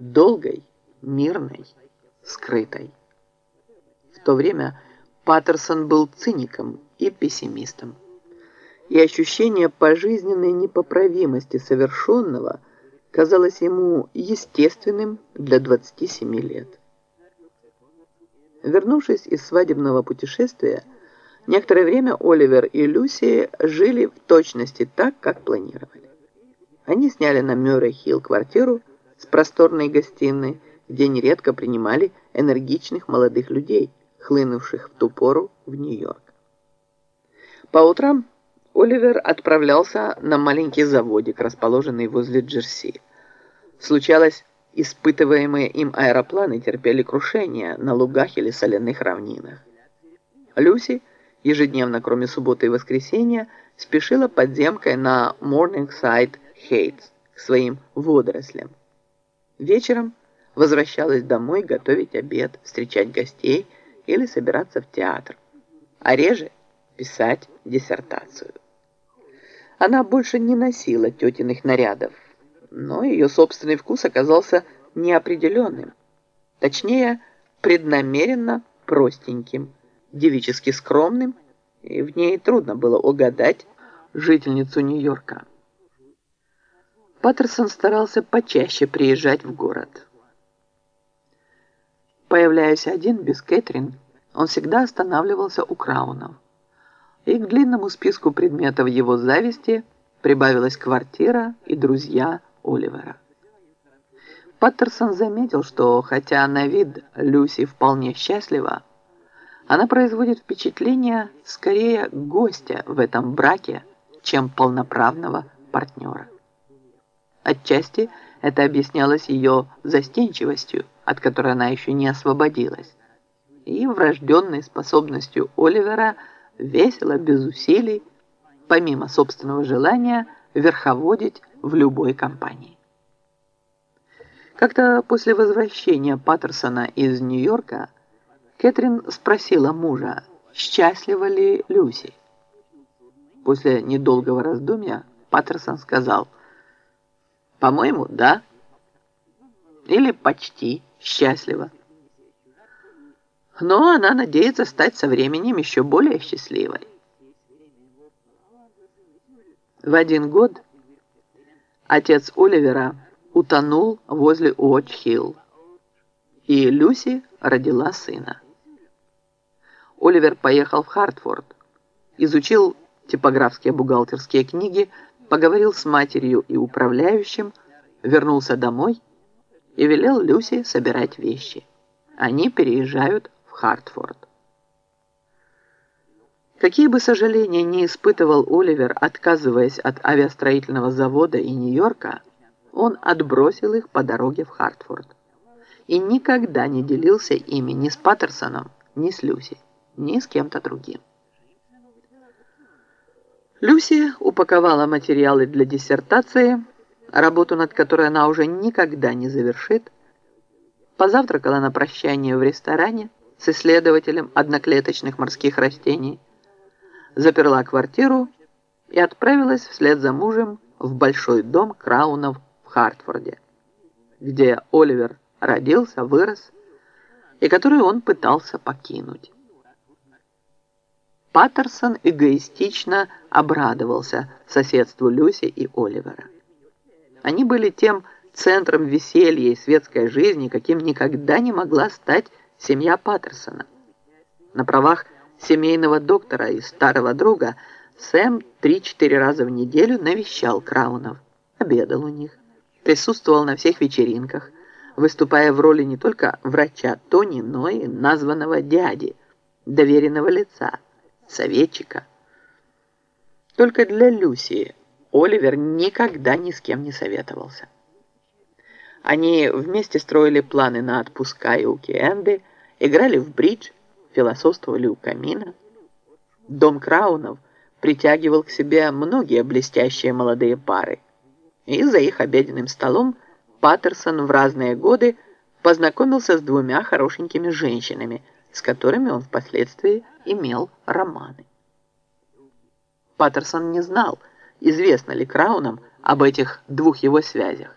долгой, мирной, скрытой. В то время Паттерсон был циником и пессимистом. И ощущение пожизненной непоправимости совершенного казалось ему естественным для 27 лет. Вернувшись из свадебного путешествия, некоторое время Оливер и Люси жили в точности так, как планировали. Они сняли на Мюррей-Хилл квартиру с просторной гостиной, где нередко принимали энергичных молодых людей, хлынувших в ту пору в Нью-Йорк. По утрам Оливер отправлялся на маленький заводик, расположенный возле Джерси. Случалось, испытываемые им аэропланы терпели крушение на лугах или соляных равнинах. Люси ежедневно, кроме субботы и воскресенья, спешила подземкой на Morningside Heights к своим водорослям. Вечером возвращалась домой готовить обед, встречать гостей или собираться в театр, а реже писать диссертацию. Она больше не носила тетиных нарядов, но ее собственный вкус оказался неопределенным, точнее, преднамеренно простеньким, девически скромным, и в ней трудно было угадать жительницу Нью-Йорка. Паттерсон старался почаще приезжать в город. Появляясь один без Кэтрин, он всегда останавливался у Краунов. И к длинному списку предметов его зависти прибавилась квартира и друзья Оливера. Паттерсон заметил, что хотя на вид Люси вполне счастлива, она производит впечатление скорее гостя в этом браке, чем полноправного партнера. Отчасти это объяснялось ее застенчивостью, от которой она еще не освободилась, и врожденной способностью Оливера весело, без усилий, помимо собственного желания, верховодить в любой компании. Как-то после возвращения Паттерсона из Нью-Йорка Кэтрин спросила мужа, счастлива ли Люси. После недолгого раздумья Паттерсон сказал – по-моему, да. Или почти счастлива. Но она надеется стать со временем еще более счастливой. В один год отец Оливера утонул возле Уотч-Хилл, и Люси родила сына. Оливер поехал в Хартфорд, изучил типографские бухгалтерские книги, поговорил с матерью и управляющим, вернулся домой и велел Люси собирать вещи. Они переезжают в Хартфорд. Какие бы сожаления не испытывал Оливер, отказываясь от авиастроительного завода и Нью-Йорка, он отбросил их по дороге в Хартфорд и никогда не делился ими ни с Паттерсоном, ни с Люси, ни с кем-то другим. Люси упаковала материалы для диссертации, работу над которой она уже никогда не завершит, позавтракала на прощание в ресторане с исследователем одноклеточных морских растений, заперла квартиру и отправилась вслед за мужем в большой дом Краунов в Хартфорде, где Оливер родился, вырос и который он пытался покинуть. Паттерсон эгоистично обрадовался соседству Люси и Оливера. Они были тем центром веселья и светской жизни, каким никогда не могла стать семья Паттерсона. На правах семейного доктора и старого друга Сэм три-четыре раза в неделю навещал Краунов, обедал у них, присутствовал на всех вечеринках, выступая в роли не только врача Тони, но и названного дяди, доверенного лица – советчика. Только для Люси Оливер никогда ни с кем не советовался. Они вместе строили планы на отпуска и уикенды, играли в бридж, философствовали у камина. Дом Краунов притягивал к себе многие блестящие молодые пары. И за их обеденным столом Паттерсон в разные годы познакомился с двумя хорошенькими женщинами, с которыми он впоследствии имел романы. Паттерсон не знал, известно ли Краунам об этих двух его связях.